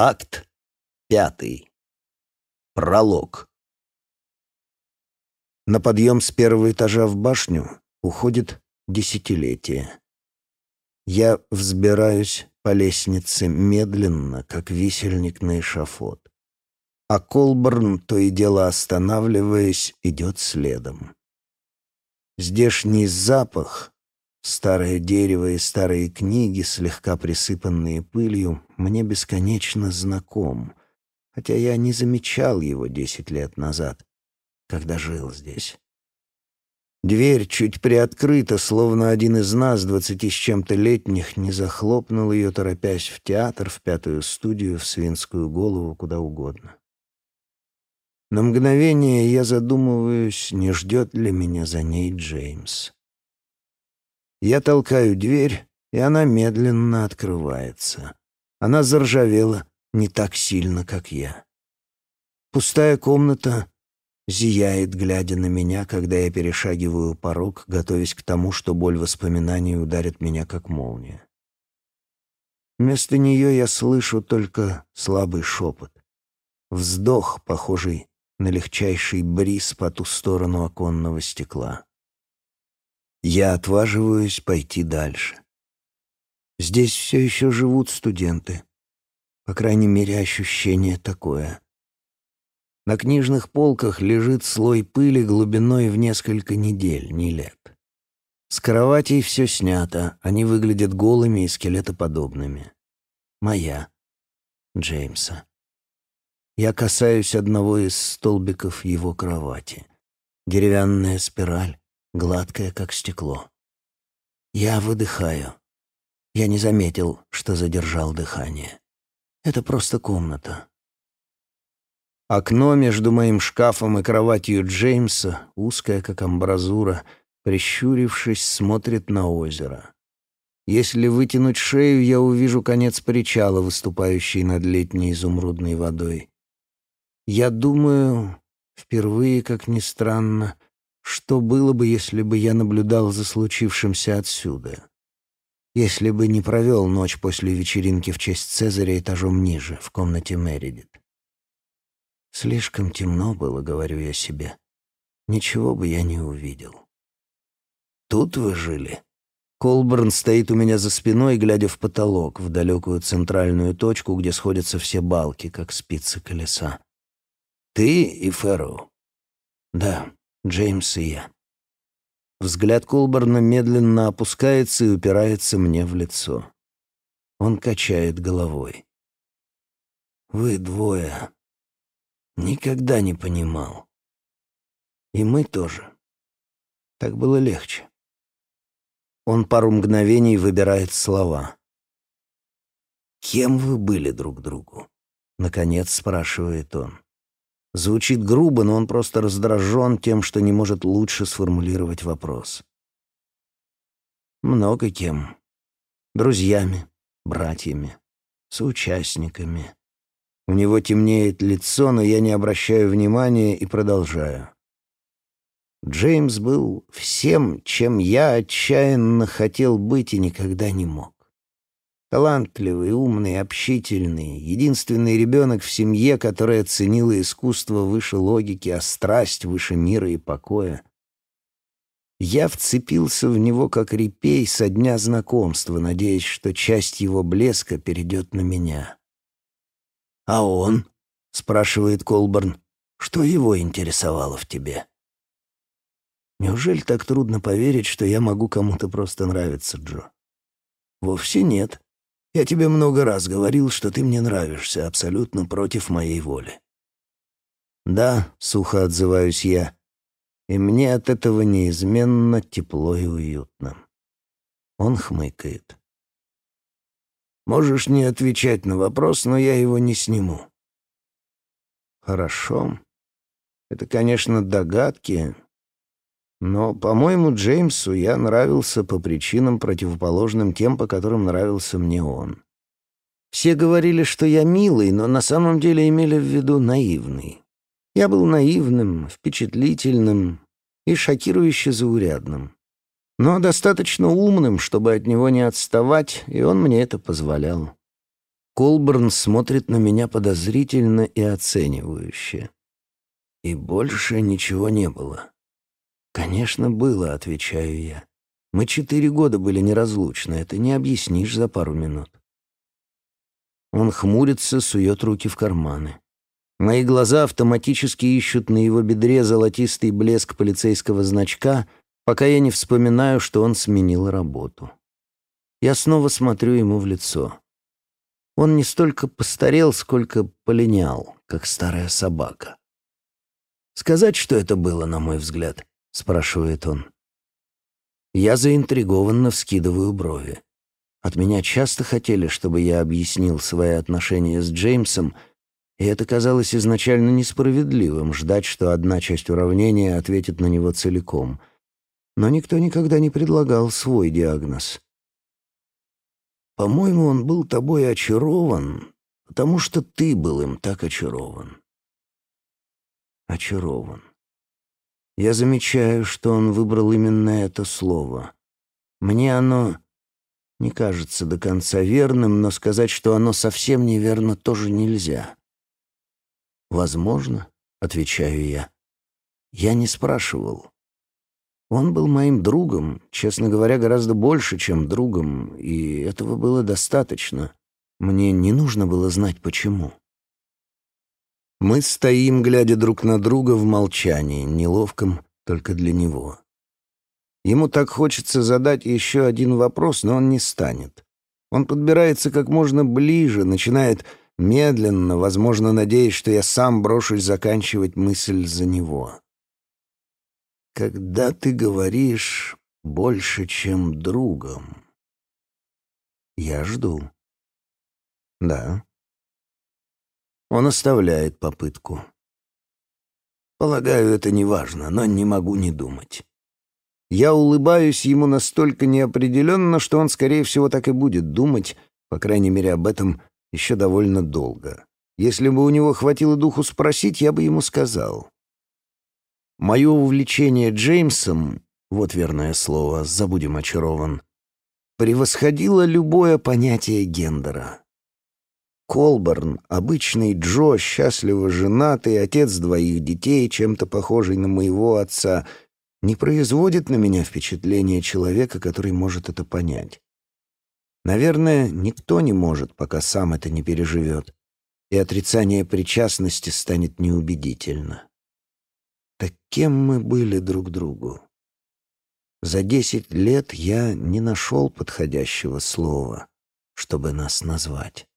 Акт пятый. Пролог. На подъем с первого этажа в башню уходит десятилетие. Я взбираюсь по лестнице медленно, как висельник на эшафот. А Колборн, то и дело останавливаясь, идет следом. Здешний запах, старое дерево и старые книги, слегка присыпанные пылью, мне бесконечно знаком, хотя я не замечал его десять лет назад, когда жил здесь. Дверь чуть приоткрыта, словно один из нас, двадцати с чем-то летних, не захлопнул ее, торопясь в театр, в пятую студию, в свинскую голову, куда угодно. На мгновение я задумываюсь, не ждет ли меня за ней Джеймс. Я толкаю дверь, и она медленно открывается. Она заржавела не так сильно, как я. Пустая комната зияет, глядя на меня, когда я перешагиваю порог, готовясь к тому, что боль воспоминаний ударит меня, как молния. Вместо нее я слышу только слабый шепот. Вздох, похожий на легчайший бриз по ту сторону оконного стекла. Я отваживаюсь пойти дальше. Здесь все еще живут студенты. По крайней мере, ощущение такое. На книжных полках лежит слой пыли глубиной в несколько недель, не лет. С кроватей все снято, они выглядят голыми и скелетоподобными. Моя. Джеймса. Я касаюсь одного из столбиков его кровати. Деревянная спираль, гладкая, как стекло. Я выдыхаю. Я не заметил, что задержал дыхание. Это просто комната. Окно между моим шкафом и кроватью Джеймса, узкое, как амбразура, прищурившись, смотрит на озеро. Если вытянуть шею, я увижу конец причала, выступающий над летней изумрудной водой. Я думаю, впервые, как ни странно, что было бы, если бы я наблюдал за случившимся отсюда? Если бы не провел ночь после вечеринки в честь Цезаря этажом ниже, в комнате Мередит. Слишком темно было, говорю я себе. Ничего бы я не увидел. Тут вы жили? Колберн стоит у меня за спиной, глядя в потолок, в далекую центральную точку, где сходятся все балки, как спицы колеса. Ты и Фэрроу? Да, Джеймс и я. Взгляд Колберна медленно опускается и упирается мне в лицо. Он качает головой. «Вы двое Никогда не понимал. И мы тоже. Так было легче. Он пару мгновений выбирает слова. «Кем вы были друг другу?» — наконец спрашивает он. Звучит грубо, но он просто раздражен тем, что не может лучше сформулировать вопрос. Много кем. Друзьями, братьями, соучастниками, у него темнеет лицо, но я не обращаю внимания и продолжаю. Джеймс был всем, чем я отчаянно хотел быть и никогда не мог. Талантливый, умный, общительный, единственный ребенок в семье, которая ценила искусство выше логики, а страсть выше мира и покоя. Я вцепился в него как репей со дня знакомства, надеясь, что часть его блеска перейдет на меня. «А он?» — спрашивает Колберн. «Что его интересовало в тебе?» «Неужели так трудно поверить, что я могу кому-то просто нравиться, Джо?» «Вовсе нет. Я тебе много раз говорил, что ты мне нравишься, абсолютно против моей воли». «Да», — сухо отзываюсь я, — «и мне от этого неизменно тепло и уютно». Он хмыкает. Можешь не отвечать на вопрос, но я его не сниму. Хорошо. Это, конечно, догадки, но, по-моему, Джеймсу я нравился по причинам, противоположным тем, по которым нравился мне он. Все говорили, что я милый, но на самом деле имели в виду наивный. Я был наивным, впечатлительным и шокирующе заурядным но достаточно умным, чтобы от него не отставать, и он мне это позволял. Колберн смотрит на меня подозрительно и оценивающе. И больше ничего не было. «Конечно, было», — отвечаю я. «Мы четыре года были неразлучны, это не объяснишь за пару минут». Он хмурится, сует руки в карманы. Мои глаза автоматически ищут на его бедре золотистый блеск полицейского значка, пока я не вспоминаю, что он сменил работу. Я снова смотрю ему в лицо. Он не столько постарел, сколько полинял, как старая собака. «Сказать, что это было, на мой взгляд?» — спрашивает он. Я заинтригованно вскидываю брови. От меня часто хотели, чтобы я объяснил свои отношения с Джеймсом, и это казалось изначально несправедливым — ждать, что одна часть уравнения ответит на него целиком. Но никто никогда не предлагал свой диагноз. «По-моему, он был тобой очарован, потому что ты был им так очарован». «Очарован». Я замечаю, что он выбрал именно это слово. Мне оно не кажется до конца верным, но сказать, что оно совсем неверно, тоже нельзя. «Возможно», — отвечаю я. «Я не спрашивал. Он был моим другом, честно говоря, гораздо больше, чем другом, и этого было достаточно. Мне не нужно было знать, почему». Мы стоим, глядя друг на друга в молчании, неловком только для него. Ему так хочется задать еще один вопрос, но он не станет. Он подбирается как можно ближе, начинает медленно, возможно, надеясь, что я сам брошусь заканчивать мысль за него. Когда ты говоришь больше, чем другом, я жду. Да. Он оставляет попытку. Полагаю, это не важно, но не могу не думать. Я улыбаюсь ему настолько неопределенно, что он, скорее всего, так и будет думать, по крайней мере, об этом еще довольно долго. Если бы у него хватило духу спросить, я бы ему сказал. Мое увлечение Джеймсом, вот верное слово, забудем очарован, превосходило любое понятие гендера. Колборн, обычный Джо, счастливо женатый, отец двоих детей, чем-то похожий на моего отца — не производит на меня впечатление человека, который может это понять. Наверное, никто не может, пока сам это не переживет, и отрицание причастности станет неубедительно. Так кем мы были друг другу? За десять лет я не нашел подходящего слова, чтобы нас назвать.